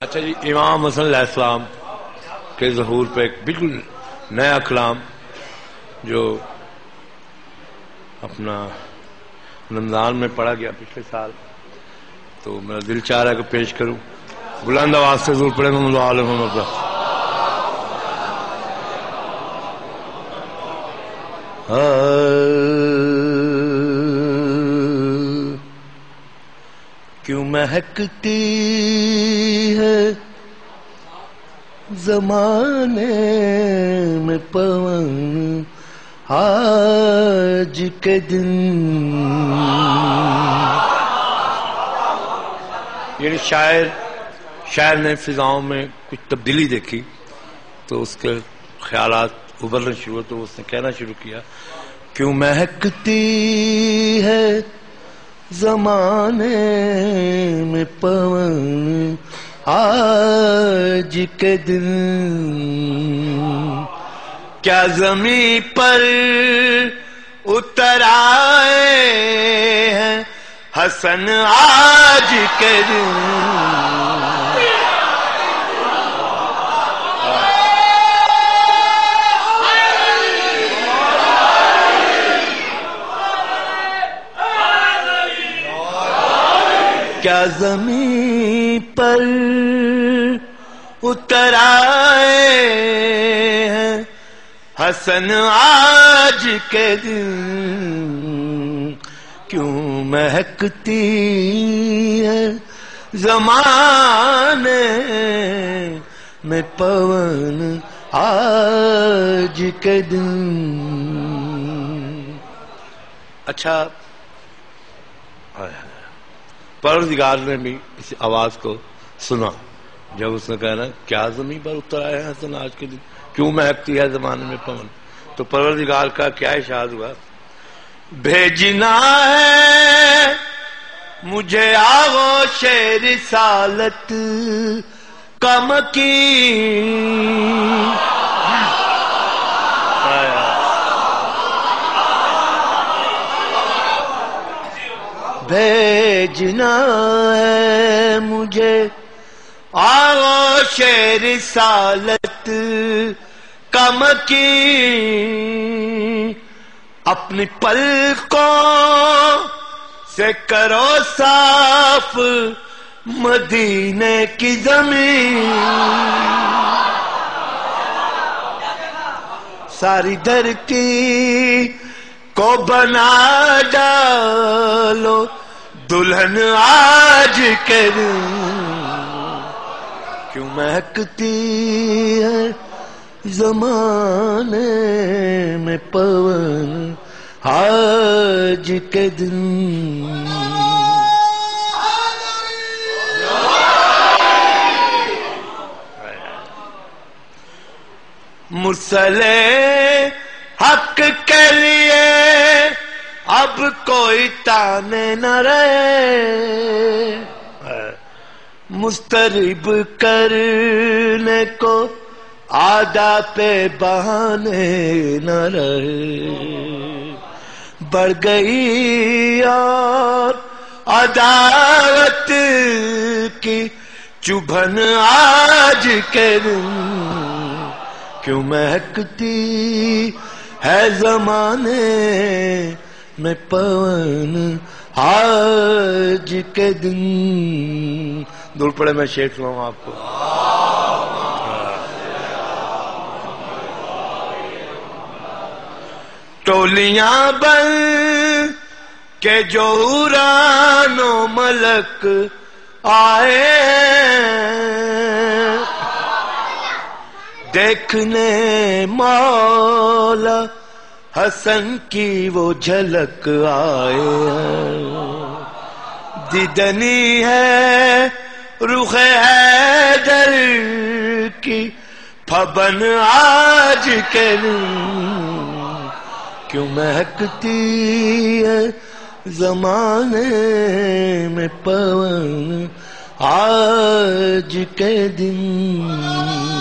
اچھا جی امام حسن علیہ السلام کے ظہور پہ ایک بالکل نیا کلام جو اپنا رمضان میں پڑھا گیا پچھلے سال۔ تو میرا دل چاہ رہا ہے کہ پیش کروں۔ بلند آواز سے ضرور پڑھے محمد عالم محمد کا کیوں مہکتی ہے؟ زمانے میں پون آج کے دن۔ یعنی شاعر شاعر نے فضاؤں میں کچھ تبدیلی دیکھی، تو اس کے خیالات ابھرنا شروع تو اس نے کہنا شروع کیا، کیوں مہکتی ہے؟ زمانے میں پون آج کے دن کیا زمین پر اتر آئے ہیں حسن آج کے دن کیا زمین پر اتر آئے ہیں؟ حسن آج کے دن کیوں مہکتی ہے؟ زمانے میں پون آج کے دن۔ اچھا۔ پروردگار نے بھی اس آواز کو سنا۔ جب اس نے کہا نا، کیا زمین پر اتر آئے ہیں حسن آج کے دن؟ کیوں مہکتی ہے زمانے میں پون؟ تو پروردگار کا کیا اشاد ہوا؟ بھیجنا ہے مجھے آو شیر سالت کم کی۔ بھیجنا ہے مجھے۔ آو شیر سالت کم کی۔ اپنی پلکوں سے کرو صاف مدینے کی زمین۔ ساری دھرتی کو بنا ڈالو۔ دلہن آج کے کیوں مہکتی ہے زمانے میں پون آج کے دن؟ مرسل حق اب کوئی تانے نہ رہے۔ مسترب کرنے کو آدھا پہ بہانے نہ رہے۔ بڑھ گئی اور عداوت کی چبھن آج کے دن۔ کیوں مہکتی ہے زمانے میں پون آج کے دن۔ دور پڑے میں شیخ سناؤں آپ کو۔ ٹولیاں بن کے جو و ملک آئے دیکھنے مولا حسن کی وہ جھلک آئے۔ دیدنی ہے، رخ حیدر کی پھبن آج کے کیوں مہکتی ہے زمانے میں پون آج کے دن؟